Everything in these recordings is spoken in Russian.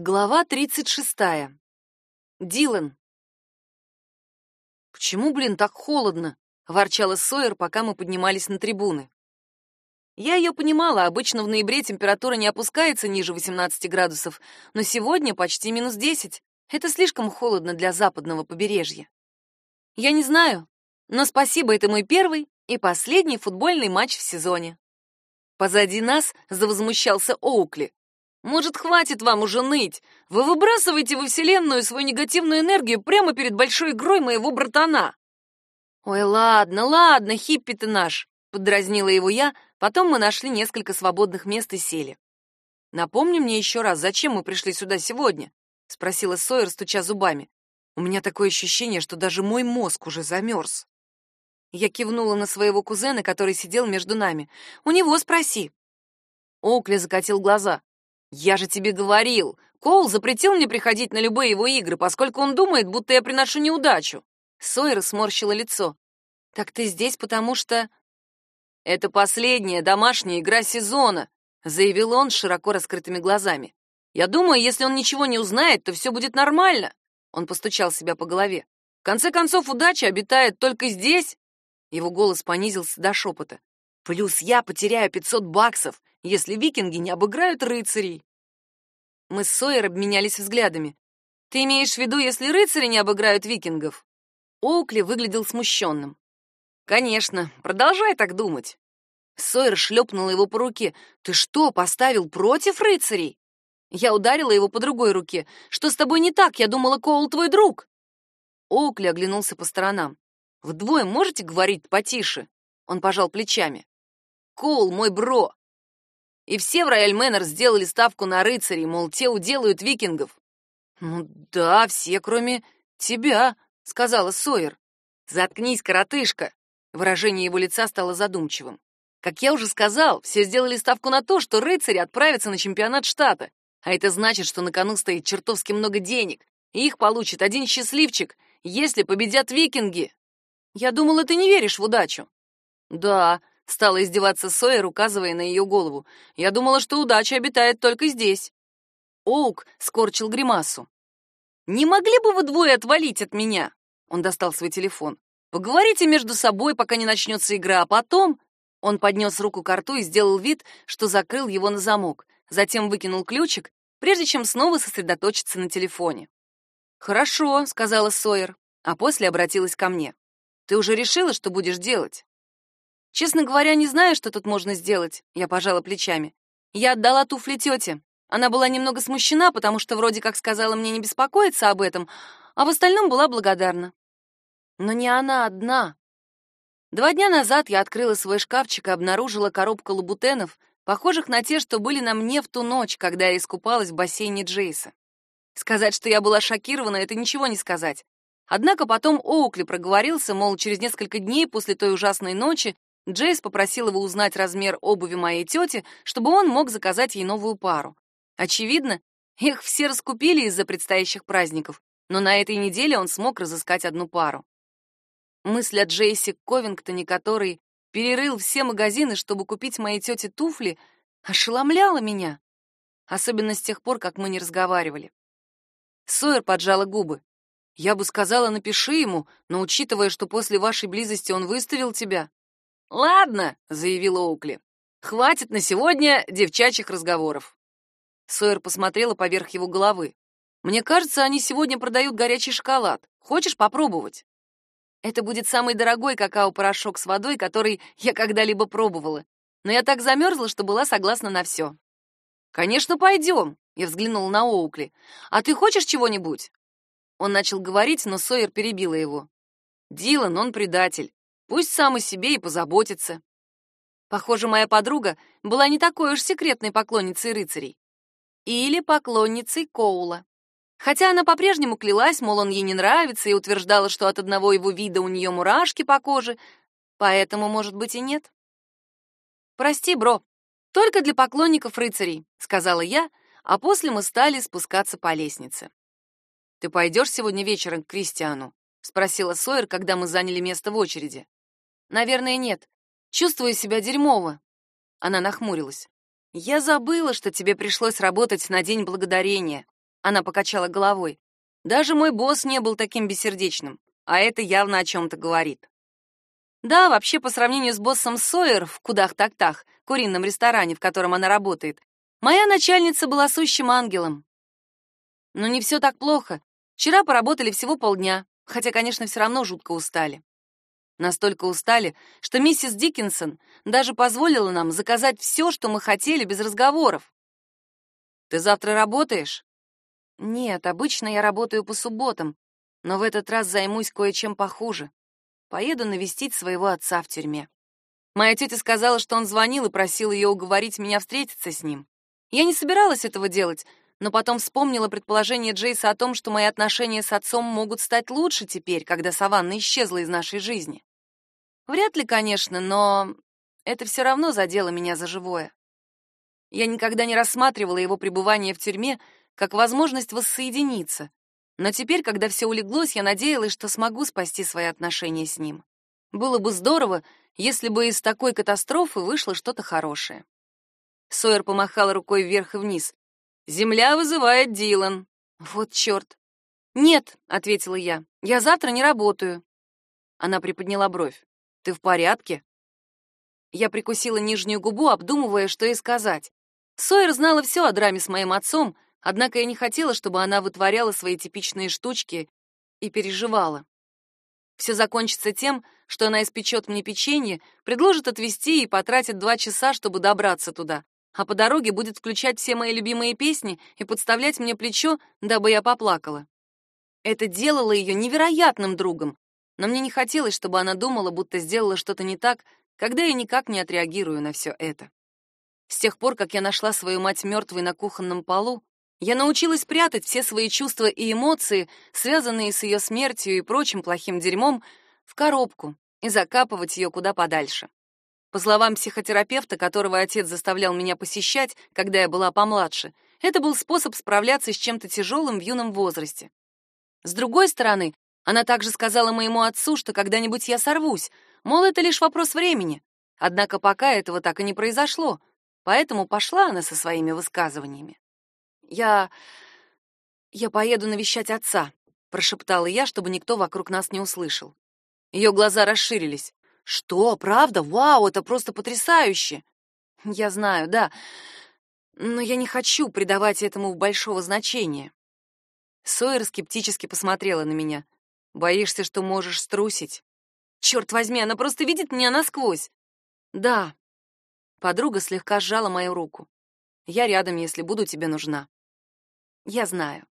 Глава 36. Дилан. «Почему, блин, так холодно?» — ворчала Сойер, пока мы поднимались на трибуны. Я ее понимала, обычно в ноябре температура не опускается ниже 18 градусов, но сегодня почти минус 10. Это слишком холодно для западного побережья. Я не знаю, но спасибо, это мой первый и последний футбольный матч в сезоне. Позади нас завозмущался Оукли. Может, хватит вам уже ныть? Вы выбрасываете во Вселенную свою негативную энергию прямо перед большой игрой моего братана. Ой, ладно, ладно, хиппи ты наш, подразнила его я, потом мы нашли несколько свободных мест и сели. Напомни мне еще раз, зачем мы пришли сюда сегодня? спросила Сойер, стуча зубами. У меня такое ощущение, что даже мой мозг уже замерз. Я кивнула на своего кузена, который сидел между нами. У него спроси. Оукли закатил глаза. «Я же тебе говорил, Коул запретил мне приходить на любые его игры, поскольку он думает, будто я приношу неудачу». Сойер сморщила лицо. «Так ты здесь, потому что...» «Это последняя домашняя игра сезона», — заявил он широко раскрытыми глазами. «Я думаю, если он ничего не узнает, то все будет нормально». Он постучал себя по голове. «В конце концов, удача обитает только здесь». Его голос понизился до шепота. «Плюс я потеряю 500 баксов, если викинги не обыграют рыцарей. Мы с Сойер обменялись взглядами. Ты имеешь в виду, если рыцари не обыграют викингов? Оукли выглядел смущенным. Конечно, продолжай так думать. Сойер шлепнула его по руке. Ты что, поставил против рыцарей? Я ударила его по другой руке. Что с тобой не так? Я думала, Коул твой друг. Оукли оглянулся по сторонам. Вдвое можете говорить потише? Он пожал плечами. Коул мой бро. И все в Рояль Мэннер сделали ставку на рыцарей, мол, те уделают викингов. «Ну да, все, кроме тебя», — сказала Сойер. «Заткнись, коротышка!» Выражение его лица стало задумчивым. «Как я уже сказал, все сделали ставку на то, что рыцари отправятся на чемпионат штата. А это значит, что на кону стоит чертовски много денег, и их получит один счастливчик, если победят викинги. Я думала, ты не веришь в удачу». «Да, Стала издеваться Сойер, указывая на ее голову. Я думала, что удача обитает только здесь. Оук скорчил гримасу. Не могли бы вы двое отвалить от меня? Он достал свой телефон. Поговорите между собой, пока не начнется игра, а потом он поднес руку к рту и сделал вид, что закрыл его на замок, затем выкинул ключик, прежде чем снова сосредоточиться на телефоне. «Хорошо», — сказала Сойер, а после обратилась ко мне. «Ты уже решила, что будешь делать?» Честно говоря, не знаю, что тут можно сделать, я пожала плечами. Я отдала туфли тете. Она была немного смущена, потому что вроде как сказала мне не беспокоиться об этом, а в остальном была благодарна. Но не она одна. Два дня назад я открыла свой шкафчик и обнаружила коробку лабутенов, похожих на те, что были на мне в ту ночь, когда я искупалась в бассейне Джейса. Сказать, что я была шокирована, это ничего не сказать. Однако потом Оукли проговорился, мол, через несколько дней после той ужасной ночи Джейс попросил его узнать размер обуви моей тети, чтобы он мог заказать ей новую пару. Очевидно, их все раскупили из-за предстоящих праздников, но на этой неделе он смог разыскать одну пару. Мысль о Джейсе Ковингтоне, который перерыл все магазины, чтобы купить моей тете туфли, ошеломляла меня, особенно с тех пор, как мы не разговаривали. Сойер поджала губы. Я бы сказала, напиши ему, но учитывая, что после вашей близости он выставил тебя, «Ладно», — заявил Оукли. «Хватит на сегодня девчачьих разговоров». Сойер посмотрела поверх его головы. «Мне кажется, они сегодня продают горячий шоколад. Хочешь попробовать?» Это будет самый дорогой какао-порошок с водой, который я когда-либо пробовала. Но я так замерзла, что была согласна на все. «Конечно, пойдем», — я взглянула на Оукли. «А ты хочешь чего-нибудь?» Он начал говорить, но Сойер перебила его. «Дилан, он предатель. Пусть сам о себе и позаботится. Похоже, моя подруга была не такой уж секретной поклонницей рыцарей. Или поклонницей Коула. Хотя она по-прежнему клялась, мол, он ей не нравится, и утверждала, что от одного его вида у нее мурашки по коже, поэтому, может быть, и нет. «Прости, бро, только для поклонников рыцарей», — сказала я, а после мы стали спускаться по лестнице. «Ты пойдешь сегодня вечером к Кристиану?» — спросила Сойер, когда мы заняли место в очереди. Наверное, нет. Чувствую себя дерьмово. Она нахмурилась. Я забыла, что тебе пришлось работать на День Благодарения. Она покачала головой. Даже мой босс не был таким бессердечным, а это явно о чем то говорит. Да, вообще, по сравнению с боссом Сойер в Кудах-Тактах, курином ресторане, в котором она работает, моя начальница была сущим ангелом. Но не все так плохо. Вчера поработали всего полдня, хотя, конечно, все равно жутко устали. Настолько устали, что миссис Диккенсон даже позволила нам заказать все, что мы хотели, без разговоров. «Ты завтра работаешь?» «Нет, обычно я работаю по субботам, но в этот раз займусь кое-чем похуже. Поеду навестить своего отца в тюрьме. Моя тетя сказала, что он звонил и просил ее уговорить меня встретиться с ним. Я не собиралась этого делать, но потом вспомнила предположение Джейса о том, что мои отношения с отцом могут стать лучше теперь, когда Саванна исчезла из нашей жизни. Вряд ли, конечно, но это все равно задело меня за живое. Я никогда не рассматривала его пребывание в тюрьме как возможность воссоединиться, но теперь, когда все улеглось, я надеялась, что смогу спасти свои отношения с ним. Было бы здорово, если бы из такой катастрофы вышло что-то хорошее. Сойер помахал рукой вверх и вниз. «Земля вызывает Дилан». «Вот черт!» «Нет», — ответила я, — «я завтра не работаю». Она приподняла бровь. «Ты в порядке?» Я прикусила нижнюю губу, обдумывая, что ей сказать. Сойер знала все о драме с моим отцом, Однако я не хотела, чтобы она вытворяла свои типичные штучки и переживала. Все закончится тем, что она испечет мне печенье, предложит отвезти и потратит два часа, чтобы добраться туда, а по дороге будет включать все мои любимые песни и подставлять мне плечо, дабы я поплакала. Это делало ее невероятным другом, но мне не хотелось, чтобы она думала, будто сделала что-то не так, когда я никак не отреагирую на все это. С тех пор, как я нашла свою мать мертвой на кухонном полу, я научилась прятать все свои чувства и эмоции, связанные с ее смертью и прочим плохим дерьмом, в коробку и закапывать ее куда подальше. По словам психотерапевта, которого отец заставлял меня посещать, когда я была помладше, это был способ справляться с чем-то тяжелым в юном возрасте. С другой стороны, она также сказала моему отцу, что когда-нибудь я сорвусь, мол, это лишь вопрос времени. Однако пока этого так и не произошло, поэтому пошла она со своими высказываниями. Я... я поеду навещать отца», — прошептала я, чтобы никто вокруг нас не услышал. Ее глаза расширились. «Что, правда? Вау, это просто потрясающе!» «Я знаю, да, но я не хочу придавать этому большого значения». Сойер скептически посмотрела на меня. «Боишься, что можешь струсить?» «Черт возьми, она просто видит меня насквозь!» «Да». Подруга слегка сжала мою руку. «Я рядом, если буду тебе нужна». Я знаю.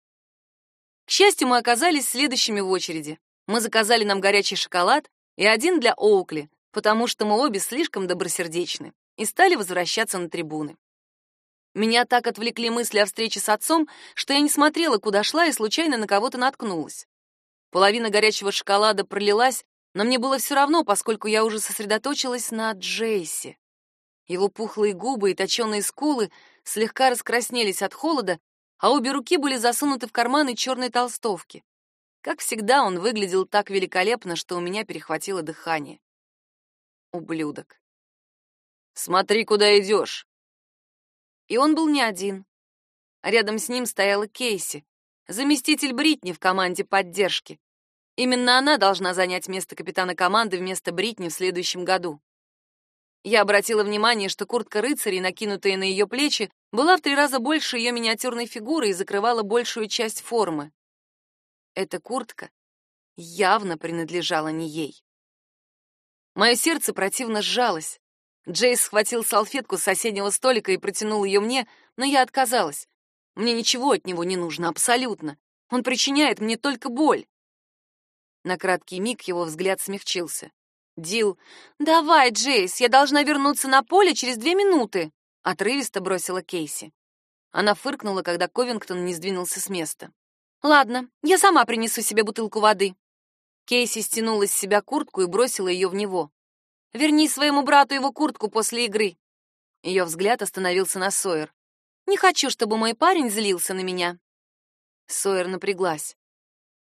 К счастью, мы оказались следующими в очереди. Мы заказали нам горячий шоколад и один для Оукли, потому что мы обе слишком добросердечны, и стали возвращаться на трибуны. Меня так отвлекли мысли о встрече с отцом, что я не смотрела, куда шла, и случайно на кого-то наткнулась. Половина горячего шоколада пролилась, но мне было все равно, поскольку я уже сосредоточилась на Джейси. Его пухлые губы и точеные скулы слегка раскраснелись от холода, а обе руки были засунуты в карманы черной толстовки. Как всегда, он выглядел так великолепно, что у меня перехватило дыхание. Ублюдок. «Смотри, куда идешь!» И он был не один. Рядом с ним стояла Кейси, заместитель Бритни в команде поддержки. Именно она должна занять место капитана команды вместо Бритни в следующем году. Я обратила внимание, что куртка рыцарей, накинутая на ее плечи, была в три раза больше ее миниатюрной фигуры и закрывала большую часть формы. Эта куртка явно принадлежала не ей. Мое сердце противно сжалось. Джейс схватил салфетку с соседнего столика и протянул ее мне, но я отказалась. Мне ничего от него не нужно, абсолютно. Он причиняет мне только боль. На краткий миг его взгляд смягчился. Дил, давай, Джейс, я должна вернуться на поле через две минуты отрывисто бросила Кейси. Она фыркнула, когда Ковингтон не сдвинулся с места. Ладно, я сама принесу себе бутылку воды. Кейси стянула с себя куртку и бросила ее в него. Верни своему брату его куртку после игры. Ее взгляд остановился на Сойер. Не хочу, чтобы мой парень злился на меня. Сойер напряглась.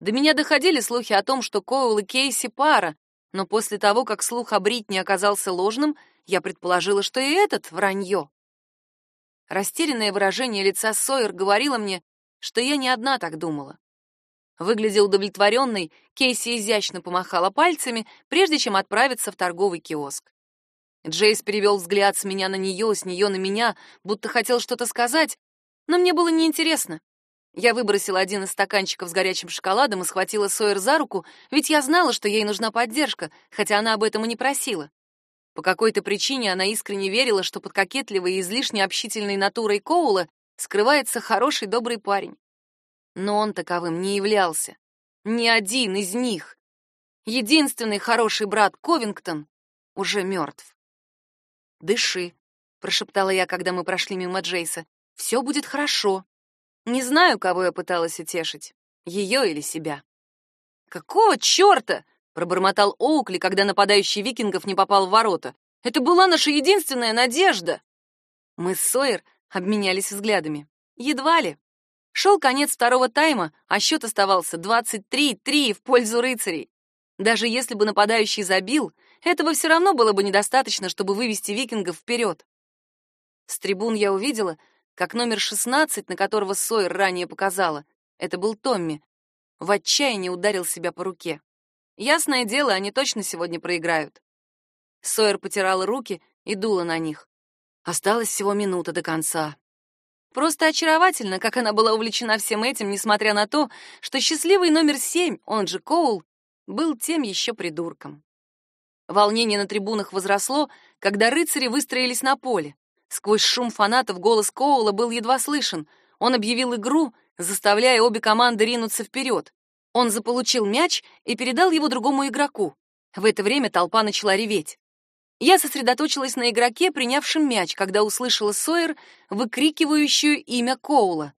До меня доходили слухи о том, что Коул и Кейси пара, но после того, как слух о Бритни оказался ложным, я предположила, что и этот вранье. Растерянное выражение лица Сойер говорило мне, что я не одна так думала. Выглядя удовлетворенной, Кейси изящно помахала пальцами, прежде чем отправиться в торговый киоск. Джейс перевел взгляд с меня на нее, с нее на меня, будто хотел что-то сказать, но мне было неинтересно. Я выбросила один из стаканчиков с горячим шоколадом и схватила Сойер за руку, ведь я знала, что ей нужна поддержка, хотя она об этом и не просила. По какой-то причине она искренне верила, что под кокетливой и излишне общительной натурой Коула скрывается хороший добрый парень. Но он таковым не являлся. Ни один из них. Единственный хороший брат Ковингтон уже мертв. «Дыши», — прошептала я, когда мы прошли мимо Джейса. «Все будет хорошо». Не знаю, кого я пыталась утешить, ее или себя. «Какого черта?» — пробормотал Оукли, когда нападающий викингов не попал в ворота. «Это была наша единственная надежда!» Мы с Сойер обменялись взглядами. Едва ли. Шел конец второго тайма, а счет оставался 23-3 в пользу рыцарей. Даже если бы нападающий забил, этого все равно было бы недостаточно, чтобы вывести викингов вперед. С трибун я увидела, как номер 16, на которого Сойер ранее показала, это был Томми, в отчаянии ударил себя по руке. Ясное дело, они точно сегодня проиграют. Сойер потирала руки и дула на них. Осталась всего минута до конца. Просто очаровательно, как она была увлечена всем этим, несмотря на то, что счастливый номер семь, он же Коул, был тем еще придурком. Волнение на трибунах возросло, когда рыцари выстроились на поле. Сквозь шум фанатов голос Коула был едва слышен. Он объявил игру, заставляя обе команды ринуться вперед. Он заполучил мяч и передал его другому игроку. В это время толпа начала реветь. Я сосредоточилась на игроке, принявшем мяч, когда услышала Сойер, выкрикивающую имя Коула.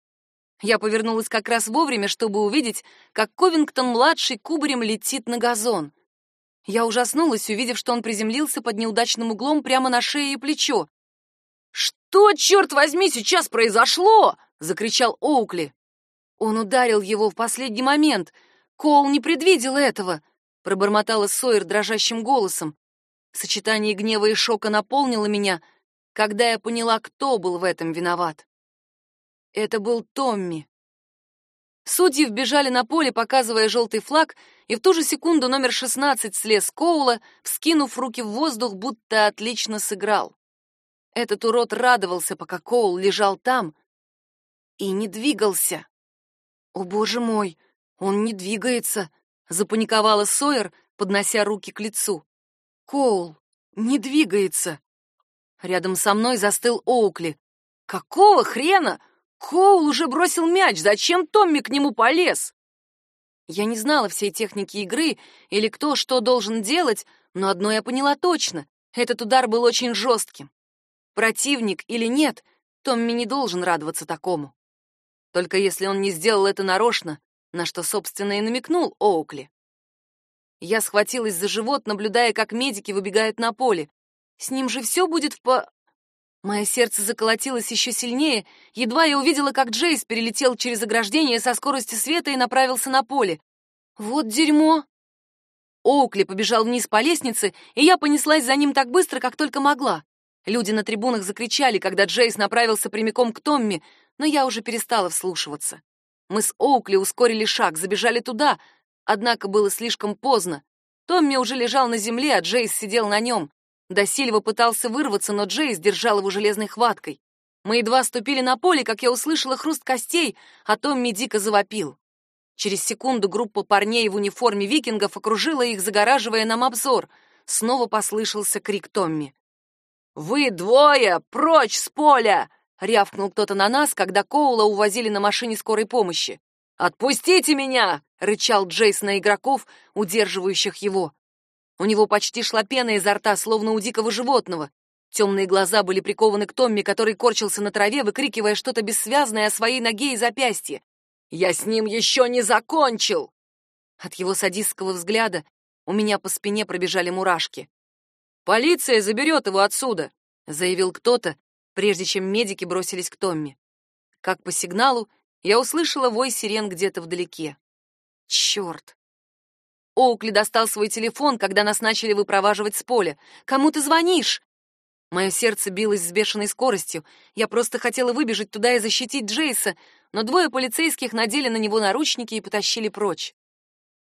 Я повернулась как раз вовремя, чтобы увидеть, как Ковингтон-младший кубарем летит на газон. Я ужаснулась, увидев, что он приземлился под неудачным углом прямо на шею и плечо. «Что, черт возьми, сейчас произошло?» — закричал Оукли. Он ударил его в последний момент. Коул не предвидел этого, — пробормотала Сойер дрожащим голосом. Сочетание гнева и шока наполнило меня, когда я поняла, кто был в этом виноват. Это был Томми. Судьи вбежали на поле, показывая желтый флаг, и в ту же секунду номер 16 слез Коула, вскинув руки в воздух, будто отлично сыграл. Этот урод радовался, пока Коул лежал там и не двигался. «О, боже мой, он не двигается!» — запаниковала Сойер, поднося руки к лицу. Коул не двигается. Рядом со мной застыл Оукли. Какого хрена? Коул уже бросил мяч. Зачем Томми к нему полез? Я не знала всей техники игры или кто что должен делать, но одно я поняла точно. Этот удар был очень жестким. Противник или нет, Томми не должен радоваться такому. Только если он не сделал это нарочно, на что, собственно, и намекнул Оукли. Я схватилась за живот, наблюдая, как медики выбегают на поле. С ним же все будет в по... Мое сердце заколотилось еще сильнее, едва я увидела, как Джейс перелетел через ограждение со скоростью света и направился на поле. Вот дерьмо! Оукли побежал вниз по лестнице, и я понеслась за ним так быстро, как только могла. Люди на трибунах закричали, когда Джейс направился прямиком к Томми, но я уже перестала вслушиваться. Мы с Оукли ускорили шаг, забежали туда, Однако было слишком поздно. Томми уже лежал на земле, а Джейс сидел на нем. До пытался вырваться, но Джейс держал его железной хваткой. Мы едва ступили на поле, как я услышала хруст костей, а Томми дико завопил. Через секунду группа парней в униформе викингов окружила их, загораживая нам обзор. Снова послышался крик Томми. «Вы двое! Прочь с поля!» — рявкнул кто-то на нас, когда Коула увозили на машине скорой помощи. «Отпустите меня!» — рычал Джейс на игроков, удерживающих его. У него почти шла пена изо рта, словно у дикого животного. Темные глаза были прикованы к Томми, который корчился на траве, выкрикивая что-то бессвязное о своей ноге и запястье. «Я с ним еще не закончил!» От его садистского взгляда у меня по спине пробежали мурашки. «Полиция заберет его отсюда!» — заявил кто-то, прежде чем медики бросились к Томми. Как по сигналу, я услышала вой сирен где-то вдалеке. Черт! Оукли достал свой телефон, когда нас начали выпроваживать с поля. «Кому ты звонишь?» Мое сердце билось с бешеной скоростью. Я просто хотела выбежать туда и защитить Джейса, но двое полицейских надели на него наручники и потащили прочь.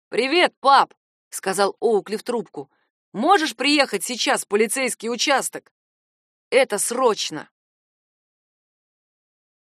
«Привет, пап!» — сказал Оукли в трубку. «Можешь приехать сейчас в полицейский участок?» «Это срочно!»